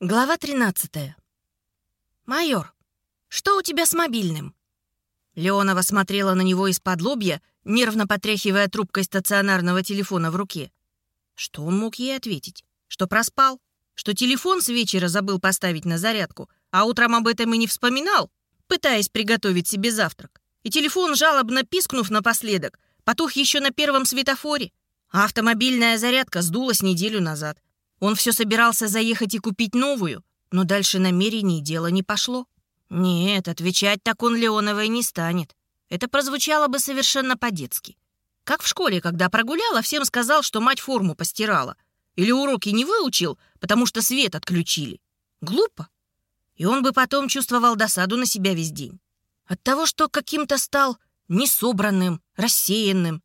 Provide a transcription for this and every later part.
Глава 13. «Майор, что у тебя с мобильным?» Леонова смотрела на него из-под лобья, нервно потряхивая трубкой стационарного телефона в руке. Что он мог ей ответить? Что проспал? Что телефон с вечера забыл поставить на зарядку, а утром об этом и не вспоминал, пытаясь приготовить себе завтрак? И телефон, жалобно пискнув напоследок, потух еще на первом светофоре, а автомобильная зарядка сдулась неделю назад. Он все собирался заехать и купить новую, но дальше намерений дело не пошло. Нет, отвечать так он Леоновой не станет. Это прозвучало бы совершенно по-детски. Как в школе, когда прогулял, а всем сказал, что мать форму постирала. Или уроки не выучил, потому что свет отключили. Глупо. И он бы потом чувствовал досаду на себя весь день. От того, что каким-то стал несобранным, рассеянным,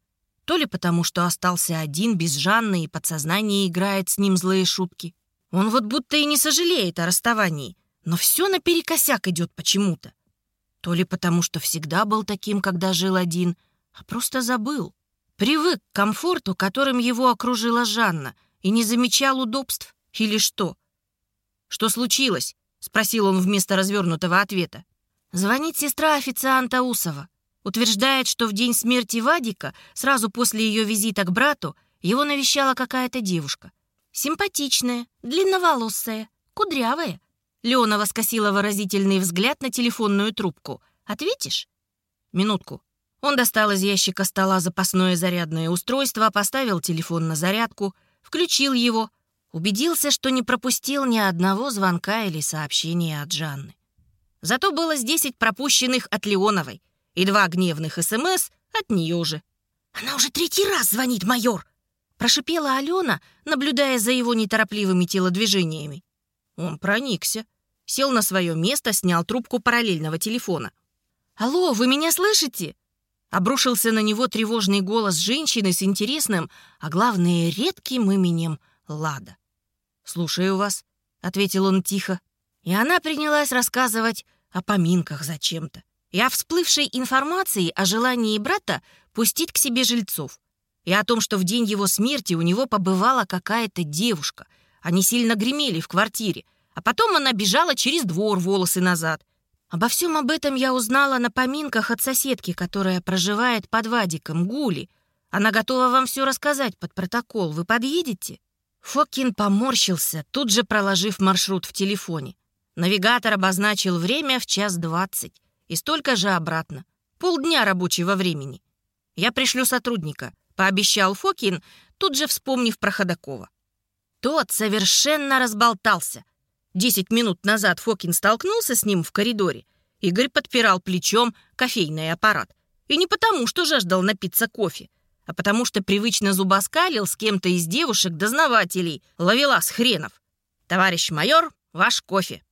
то ли потому, что остался один, без Жанны, и подсознание играет с ним злые шутки. Он вот будто и не сожалеет о расставании, но все наперекосяк идет почему-то. То ли потому, что всегда был таким, когда жил один, а просто забыл. Привык к комфорту, которым его окружила Жанна, и не замечал удобств. Или что? «Что случилось?» — спросил он вместо развернутого ответа. «Звонит сестра официанта Усова. Утверждает, что в день смерти Вадика, сразу после ее визита к брату, его навещала какая-то девушка. Симпатичная, длинноволосая, кудрявая. Леонова скосила выразительный взгляд на телефонную трубку. «Ответишь?» «Минутку». Он достал из ящика стола запасное зарядное устройство, поставил телефон на зарядку, включил его, убедился, что не пропустил ни одного звонка или сообщения от Жанны. Зато было с десять пропущенных от Леоновой — и два гневных СМС от нее же. «Она уже третий раз звонит, майор!» Прошипела Алена, наблюдая за его неторопливыми телодвижениями. Он проникся. Сел на свое место, снял трубку параллельного телефона. «Алло, вы меня слышите?» Обрушился на него тревожный голос женщины с интересным, а главное, редким именем Лада. «Слушаю вас», — ответил он тихо. И она принялась рассказывать о поминках зачем-то и о всплывшей информации о желании брата пустить к себе жильцов, и о том, что в день его смерти у него побывала какая-то девушка. Они сильно гремели в квартире, а потом она бежала через двор волосы назад. Обо всем об этом я узнала на поминках от соседки, которая проживает под Вадиком, Гули. Она готова вам все рассказать под протокол. Вы подъедете?» Фокин поморщился, тут же проложив маршрут в телефоне. Навигатор обозначил время в час двадцать и столько же обратно. Полдня рабочего времени. Я пришлю сотрудника, пообещал Фокин, тут же вспомнив про Ходакова. Тот совершенно разболтался. Десять минут назад Фокин столкнулся с ним в коридоре. Игорь подпирал плечом кофейный аппарат. И не потому, что жаждал напиться кофе, а потому что привычно зубоскалил с кем-то из девушек-дознавателей, ловила с хренов. «Товарищ майор, ваш кофе».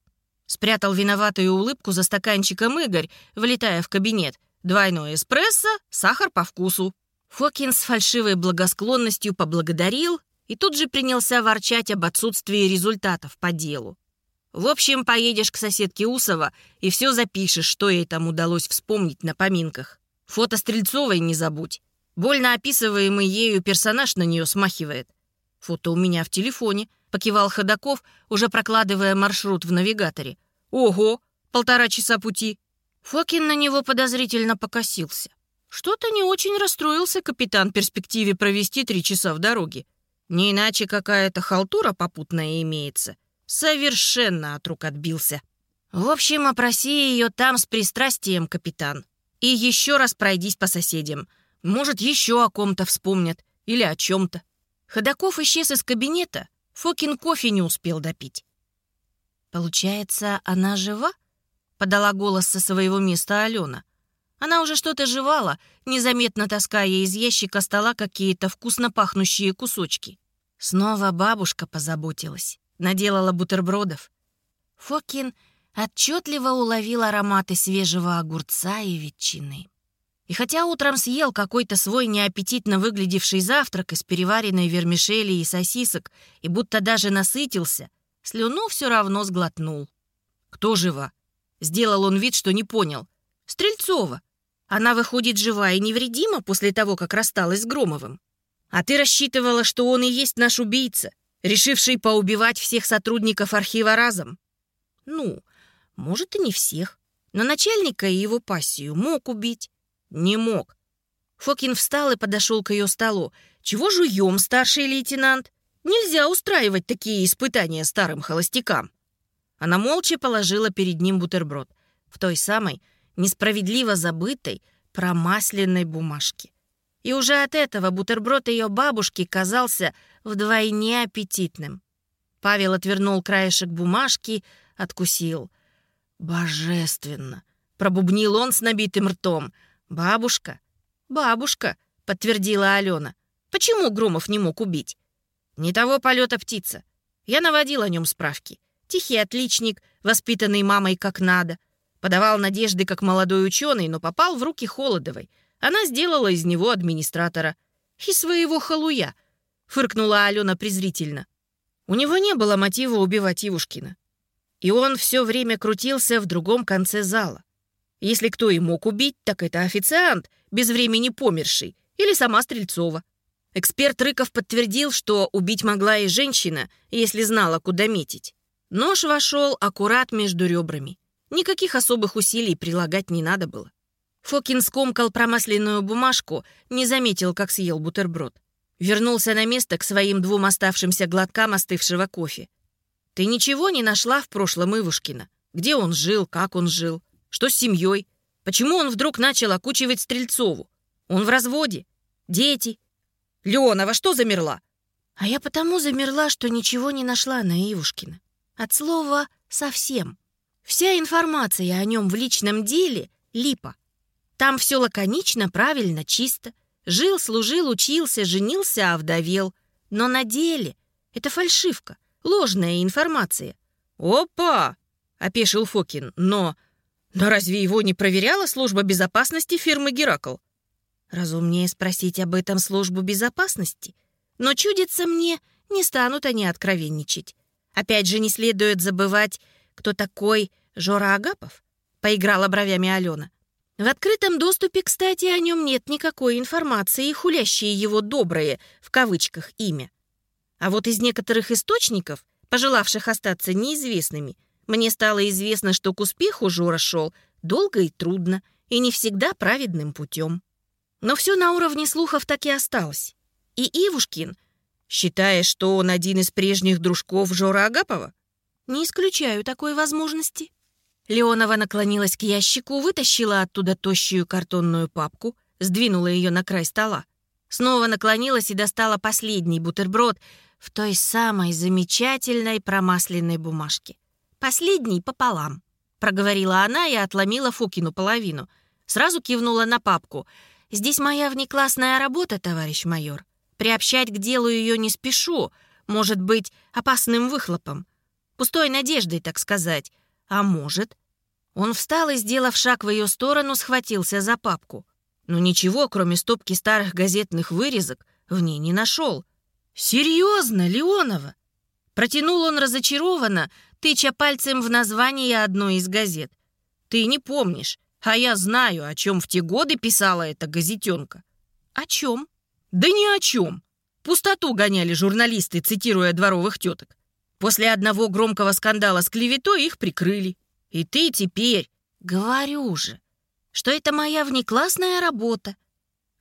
Спрятал виноватую улыбку за стаканчиком Игорь, влетая в кабинет. Двойной эспрессо, сахар по вкусу. Фокин с фальшивой благосклонностью поблагодарил и тут же принялся ворчать об отсутствии результатов по делу. В общем, поедешь к соседке Усова и все запишешь, что ей там удалось вспомнить на поминках. Фото Стрельцовой не забудь. Больно описываемый ею персонаж на нее смахивает. Фото у меня в телефоне. Покивал Ходаков, уже прокладывая маршрут в навигаторе. «Ого! Полтора часа пути!» Фокин на него подозрительно покосился. Что-то не очень расстроился капитан в перспективе провести три часа в дороге. Не иначе какая-то халтура попутная имеется. Совершенно от рук отбился. В общем, опроси ее там с пристрастием, капитан. И еще раз пройдись по соседям. Может, еще о ком-то вспомнят. Или о чем-то. Ходаков исчез из кабинета, Фокин кофе не успел допить. «Получается, она жива?» — подала голос со своего места Алена. Она уже что-то жевала, незаметно таская из ящика стола какие-то вкусно пахнущие кусочки. Снова бабушка позаботилась, наделала бутербродов. Фокин отчетливо уловил ароматы свежего огурца и ветчины. И хотя утром съел какой-то свой неаппетитно выглядевший завтрак из переваренной вермишели и сосисок и будто даже насытился, слюну все равно сглотнул. «Кто жива?» Сделал он вид, что не понял. «Стрельцова. Она выходит жива и невредима после того, как рассталась с Громовым. А ты рассчитывала, что он и есть наш убийца. решивший поубивать всех сотрудников архива разом? Ну, может, и не всех. Но начальника и его пассию мог убить. Не мог. Фокин встал и подошел к ее столу. «Чего жуем, старший лейтенант? Нельзя устраивать такие испытания старым холостякам». Она молча положила перед ним бутерброд в той самой несправедливо забытой промасленной бумажке. И уже от этого бутерброд ее бабушки казался вдвойне аппетитным. Павел отвернул краешек бумажки, откусил. «Божественно!» — пробубнил он с набитым ртом. «Бабушка? Бабушка!» — подтвердила Алена. «Почему Громов не мог убить?» «Не того полета птица. Я наводил о нем справки. Тихий отличник, воспитанный мамой как надо. Подавал надежды как молодой ученый, но попал в руки Холодовой. Она сделала из него администратора. И своего халуя, фыркнула Алена презрительно. У него не было мотива убивать Ивушкина. И он все время крутился в другом конце зала. Если кто и мог убить, так это официант, без времени померший, или сама Стрельцова. Эксперт Рыков подтвердил, что убить могла и женщина, если знала, куда метить. Нож вошел аккурат между ребрами. Никаких особых усилий прилагать не надо было. Фокин скомкал промасленную бумажку, не заметил, как съел бутерброд. Вернулся на место к своим двум оставшимся глоткам остывшего кофе. «Ты ничего не нашла в прошлом Ивушкина? Где он жил, как он жил? Что с семьей? Почему он вдруг начал окучивать Стрельцову? Он в разводе? Дети? Леонова, что замерла?» А я потому замерла, что ничего не нашла на Ивушкина. От слова «совсем». Вся информация о нем в личном деле — липа. Там все лаконично, правильно, чисто. Жил, служил, учился, женился, овдовел. Но на деле это фальшивка, ложная информация. «Опа!» — опешил Фокин. «Но... но разве его не проверяла служба безопасности фирмы «Геракл»?» Разумнее спросить об этом службу безопасности. Но чудится мне, не станут они откровенничать. Опять же, не следует забывать, кто такой Жора Агапов. Поиграла бровями Алена. В открытом доступе, кстати, о нем нет никакой информации, хулящие его «доброе» в кавычках имя. А вот из некоторых источников, пожелавших остаться неизвестными, мне стало известно, что к успеху Жора шел долго и трудно, и не всегда праведным путем. Но все на уровне слухов так и осталось. И Ивушкин, считая, что он один из прежних дружков Жора Агапова, не исключаю такой возможности. Леонова наклонилась к ящику, вытащила оттуда тощую картонную папку, сдвинула ее на край стола. Снова наклонилась и достала последний бутерброд в той самой замечательной промасленной бумажке. «Последний пополам», — проговорила она и отломила Фукину половину. Сразу кивнула на папку. «Здесь моя внеклассная работа, товарищ майор. Приобщать к делу ее не спешу, может быть, опасным выхлопом. Пустой надеждой, так сказать. А может, он встал и, сделав шаг в ее сторону, схватился за папку. Но ничего, кроме стопки старых газетных вырезок, в ней не нашел. «Серьезно, Леонова?» Протянул он разочарованно, тыча пальцем в название одной из газет. «Ты не помнишь, а я знаю, о чем в те годы писала эта газетенка». «О чем?» «Да ни о чем. Пустоту гоняли журналисты, цитируя дворовых теток. После одного громкого скандала с клеветой их прикрыли. И ты теперь, говорю же, что это моя внеклассная работа.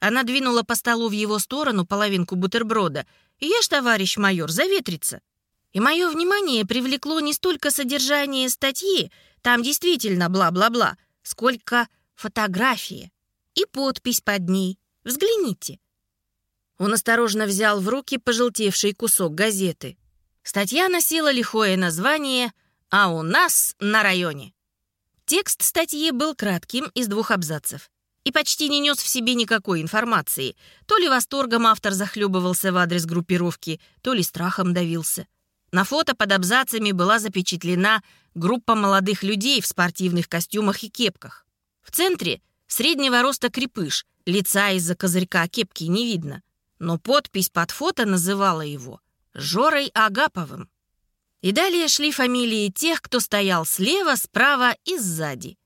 Она двинула по столу в его сторону половинку бутерброда. «Ешь, товарищ майор, заветрится». И мое внимание привлекло не столько содержание статьи, там действительно бла-бла-бла, сколько фотография и подпись под ней. Взгляните. Он осторожно взял в руки пожелтевший кусок газеты. Статья носила лихое название «А у нас на районе». Текст статьи был кратким, из двух абзацев. И почти не нес в себе никакой информации. То ли восторгом автор захлебывался в адрес группировки, то ли страхом давился. На фото под абзацами была запечатлена группа молодых людей в спортивных костюмах и кепках. В центре среднего роста крепыш, лица из-за козырька кепки не видно. Но подпись под фото называла его Жорой Агаповым. И далее шли фамилии тех, кто стоял слева, справа и сзади.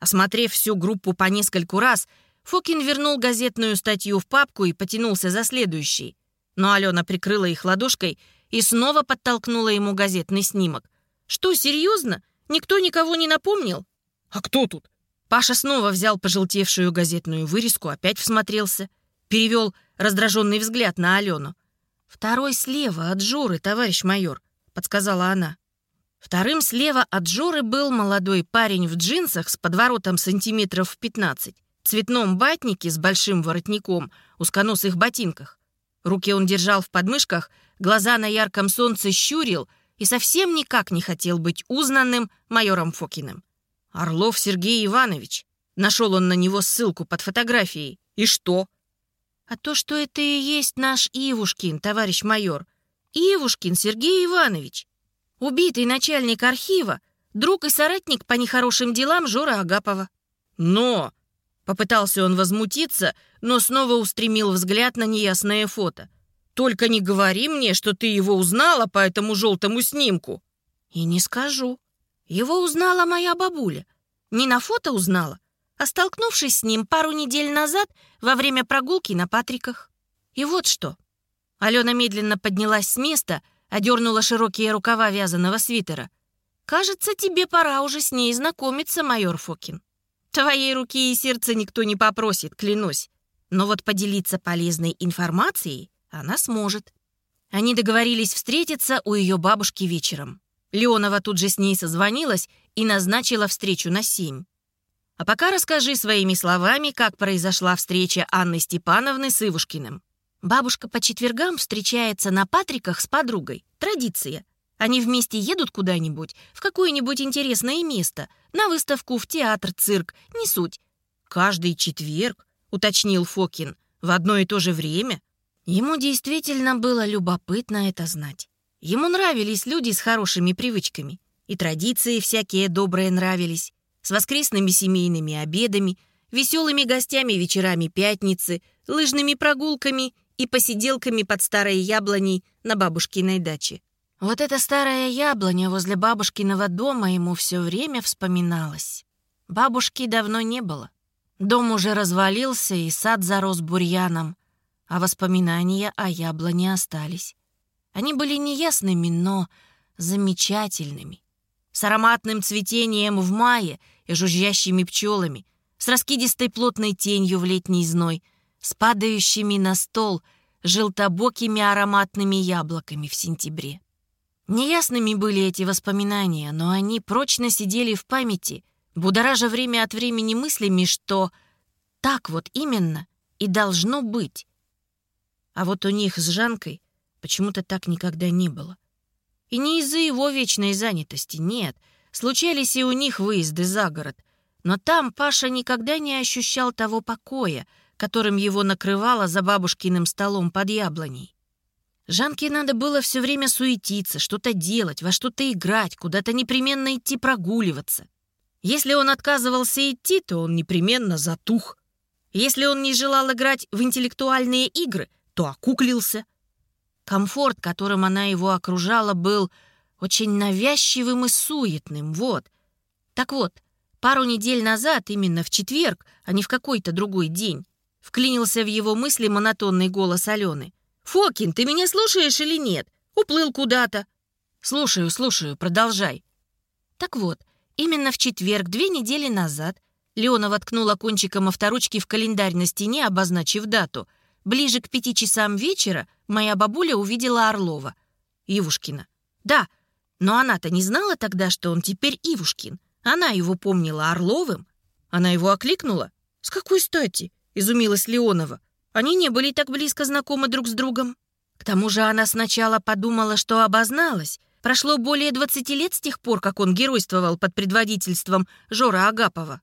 Осмотрев всю группу по нескольку раз, Фокин вернул газетную статью в папку и потянулся за следующей. Но Алена прикрыла их ладошкой и снова подтолкнула ему газетный снимок. «Что, серьезно? Никто никого не напомнил?» «А кто тут?» Паша снова взял пожелтевшую газетную вырезку, опять всмотрелся, перевел раздраженный взгляд на Алену. «Второй слева от Жоры, товарищ майор», — подсказала она. Вторым слева от Жоры был молодой парень в джинсах с подворотом сантиметров в 15, цветном батнике с большим воротником, узконосых ботинках. Руки он держал в подмышках, глаза на ярком солнце щурил и совсем никак не хотел быть узнанным майором Фокиным. «Орлов Сергей Иванович». Нашел он на него ссылку под фотографией. И что? А то, что это и есть наш Ивушкин, товарищ майор. Ивушкин Сергей Иванович. Убитый начальник архива, друг и соратник по нехорошим делам Жора Агапова. Но... Попытался он возмутиться, но снова устремил взгляд на неясное фото. «Только не говори мне, что ты его узнала по этому желтому снимку». «И не скажу. Его узнала моя бабуля. Не на фото узнала, а столкнувшись с ним пару недель назад во время прогулки на Патриках. И вот что. Алена медленно поднялась с места, одернула широкие рукава вязаного свитера. «Кажется, тебе пора уже с ней знакомиться, майор Фокин. Твоей руки и сердца никто не попросит, клянусь. Но вот поделиться полезной информацией она сможет». Они договорились встретиться у ее бабушки вечером. Леонова тут же с ней созвонилась и назначила встречу на семь. А пока расскажи своими словами, как произошла встреча Анны Степановны с Ивушкиным. Бабушка по четвергам встречается на Патриках с подругой. Традиция. Они вместе едут куда-нибудь, в какое-нибудь интересное место, на выставку, в театр, цирк, не суть. «Каждый четверг», — уточнил Фокин, — «в одно и то же время». Ему действительно было любопытно это знать. Ему нравились люди с хорошими привычками. И традиции всякие добрые нравились. С воскресными семейными обедами, веселыми гостями вечерами пятницы, лыжными прогулками и посиделками под старой яблоней на бабушкиной даче. Вот эта старая яблоня возле бабушкиного дома ему все время вспоминалась. Бабушки давно не было. Дом уже развалился, и сад зарос бурьяном, а воспоминания о яблоне остались. Они были неясными, но замечательными. С ароматным цветением в мае и жужжащими пчелами, с раскидистой плотной тенью в летний зной, с падающими на стол желтобокими ароматными яблоками в сентябре. Неясными были эти воспоминания, но они прочно сидели в памяти, будоража время от времени мыслями, что так вот именно и должно быть. А вот у них с Жанкой Почему-то так никогда не было. И не из-за его вечной занятости, нет. Случались и у них выезды за город. Но там Паша никогда не ощущал того покоя, которым его накрывало за бабушкиным столом под яблоней. Жанке надо было все время суетиться, что-то делать, во что-то играть, куда-то непременно идти прогуливаться. Если он отказывался идти, то он непременно затух. Если он не желал играть в интеллектуальные игры, то окуклился. Комфорт, которым она его окружала, был очень навязчивым и суетным, вот. Так вот, пару недель назад, именно в четверг, а не в какой-то другой день, вклинился в его мысли монотонный голос Алены. «Фокин, ты меня слушаешь или нет? Уплыл куда-то». «Слушаю, слушаю, продолжай». Так вот, именно в четверг, две недели назад, Леона воткнула кончиком авторучки в календарь на стене, обозначив дату — Ближе к пяти часам вечера моя бабуля увидела Орлова. Ивушкина. Да, но она-то не знала тогда, что он теперь Ивушкин. Она его помнила Орловым. Она его окликнула? С какой стати? Изумилась Леонова. Они не были так близко знакомы друг с другом. К тому же она сначала подумала, что обозналась. Прошло более 20 лет с тех пор, как он геройствовал под предводительством Жора Агапова.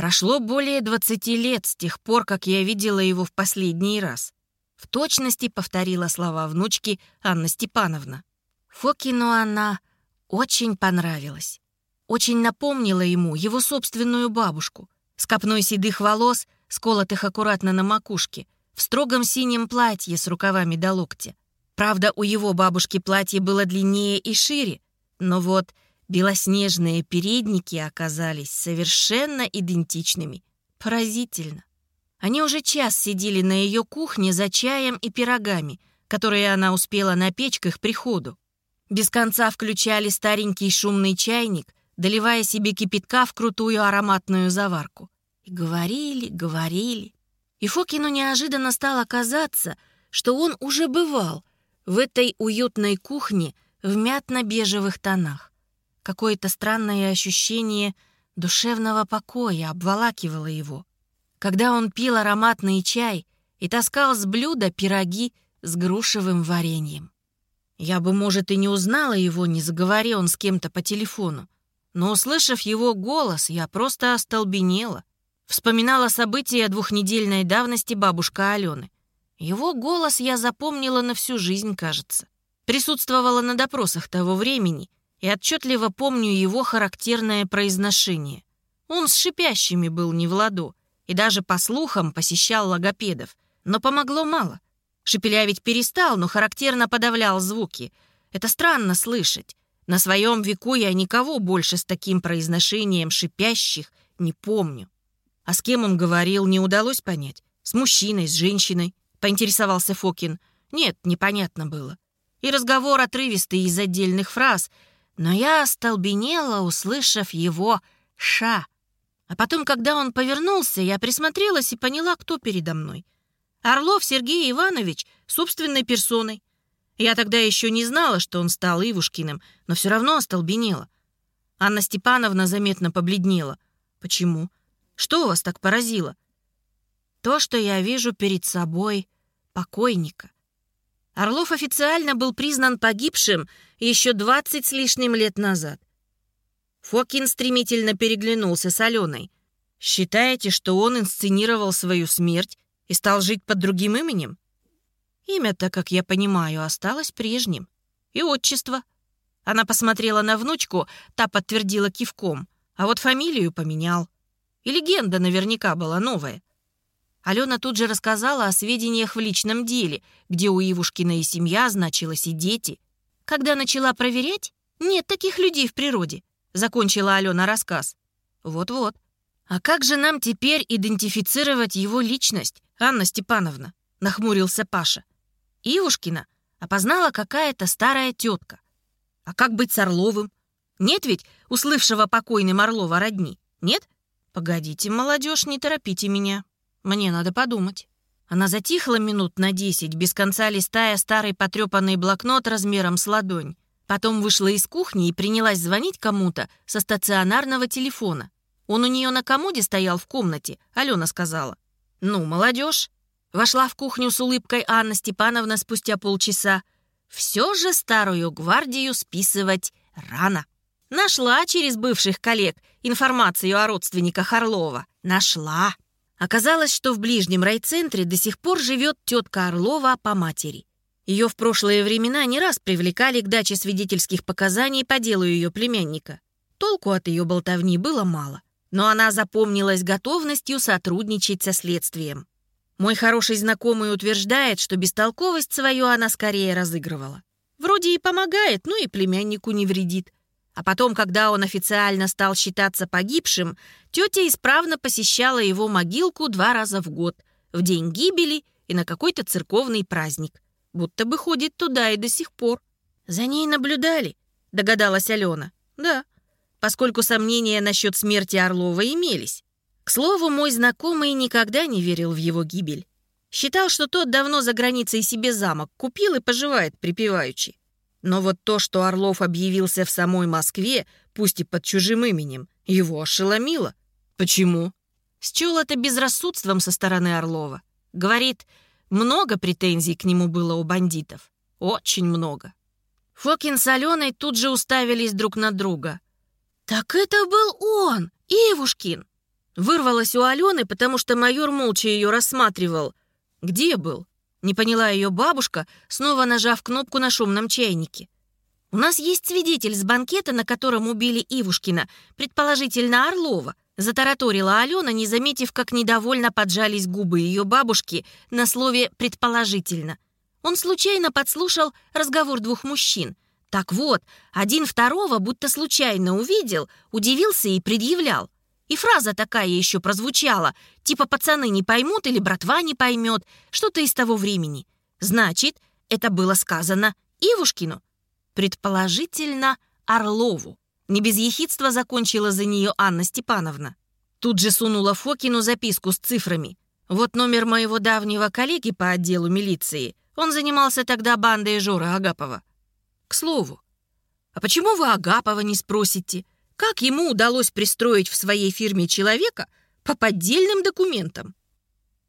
Прошло более 20 лет с тех пор, как я видела его в последний раз. В точности повторила слова внучки Анна Степановна. Фокину она очень понравилась. Очень напомнила ему его собственную бабушку. С копной седых волос, сколотых аккуратно на макушке, в строгом синем платье с рукавами до локтя. Правда, у его бабушки платье было длиннее и шире, но вот Белоснежные передники оказались совершенно идентичными. Поразительно. Они уже час сидели на ее кухне за чаем и пирогами, которые она успела напечь к их приходу. Без конца включали старенький шумный чайник, доливая себе кипятка в крутую ароматную заварку. И говорили, говорили. И Фокину неожиданно стало казаться, что он уже бывал в этой уютной кухне в мятно-бежевых тонах. Какое-то странное ощущение душевного покоя обволакивало его. Когда он пил ароматный чай и таскал с блюда пироги с грушевым вареньем. Я бы, может, и не узнала его, не заговорил он с кем-то по телефону. Но, услышав его голос, я просто остолбенела. Вспоминала события двухнедельной давности бабушка Алены. Его голос я запомнила на всю жизнь, кажется. Присутствовала на допросах того времени и отчетливо помню его характерное произношение. Он с шипящими был не в ладу и даже, по слухам, посещал логопедов. Но помогло мало. Шепелявить перестал, но характерно подавлял звуки. Это странно слышать. На своем веку я никого больше с таким произношением шипящих не помню. А с кем он говорил, не удалось понять. С мужчиной, с женщиной, поинтересовался Фокин. Нет, непонятно было. И разговор отрывистый из отдельных фраз, но я остолбенела, услышав его «ша». А потом, когда он повернулся, я присмотрелась и поняла, кто передо мной. Орлов Сергей Иванович собственной персоной. Я тогда еще не знала, что он стал Ивушкиным, но все равно остолбенела. Анна Степановна заметно побледнела. Почему? Что вас так поразило? То, что я вижу перед собой покойника. Орлов официально был признан погибшим еще двадцать с лишним лет назад. Фокин стремительно переглянулся с Аленой. «Считаете, что он инсценировал свою смерть и стал жить под другим именем?» Имя-то, как я понимаю, осталось прежним. И отчество. Она посмотрела на внучку, та подтвердила кивком. А вот фамилию поменял. И легенда наверняка была новая. Алена тут же рассказала о сведениях в личном деле, где у Ивушкина и семья значилась и дети. Когда начала проверять, нет таких людей в природе, закончила Алена рассказ. Вот-вот. А как же нам теперь идентифицировать его личность, Анна Степановна? Нахмурился Паша. Ивушкина опознала какая-то старая тетка. А как быть с Орловым? Нет ведь услывшего покойным Орлова родни? Нет? Погодите, молодежь, не торопите меня. Мне надо подумать. Она затихла минут на десять, без конца листая старый потрепанный блокнот размером с ладонь. Потом вышла из кухни и принялась звонить кому-то со стационарного телефона. Он у нее на комоде стоял в комнате, Алена сказала. «Ну, молодежь, Вошла в кухню с улыбкой Анна Степановна спустя полчаса. Все же старую гвардию списывать рано. Нашла через бывших коллег информацию о родственниках Орлова. Нашла. Оказалось, что в ближнем райцентре до сих пор живет тетка Орлова по матери. Ее в прошлые времена не раз привлекали к даче свидетельских показаний по делу ее племянника. Толку от ее болтовни было мало, но она запомнилась готовностью сотрудничать со следствием. Мой хороший знакомый утверждает, что бестолковость свою она скорее разыгрывала. Вроде и помогает, но и племяннику не вредит. А потом, когда он официально стал считаться погибшим, тетя исправно посещала его могилку два раза в год, в день гибели и на какой-то церковный праздник. Будто бы ходит туда и до сих пор. За ней наблюдали, догадалась Алена. Да, поскольку сомнения насчет смерти Орлова имелись. К слову, мой знакомый никогда не верил в его гибель. Считал, что тот давно за границей себе замок купил и поживает припеваючи. Но вот то, что Орлов объявился в самой Москве, пусть и под чужим именем, его ошеломило. Почему? Счел это безрассудством со стороны Орлова. Говорит, много претензий к нему было у бандитов. Очень много. Фокин с Аленой тут же уставились друг на друга. «Так это был он, Ивушкин!» Вырвалась у Алены, потому что майор молча ее рассматривал. «Где был?» — не поняла ее бабушка, снова нажав кнопку на шумном чайнике. «У нас есть свидетель с банкета, на котором убили Ивушкина, предположительно Орлова», — затараторила Алена, не заметив, как недовольно поджались губы ее бабушки на слове «предположительно». Он случайно подслушал разговор двух мужчин. Так вот, один второго будто случайно увидел, удивился и предъявлял. И фраза такая еще прозвучала, типа «пацаны не поймут» или «братва не поймет», что-то из того времени. Значит, это было сказано Ивушкину? Предположительно, Орлову. Не без ехидства закончила за нее Анна Степановна. Тут же сунула Фокину записку с цифрами. Вот номер моего давнего коллеги по отделу милиции. Он занимался тогда бандой Жора Агапова. К слову, а почему вы Агапова не спросите? Как ему удалось пристроить в своей фирме человека по поддельным документам?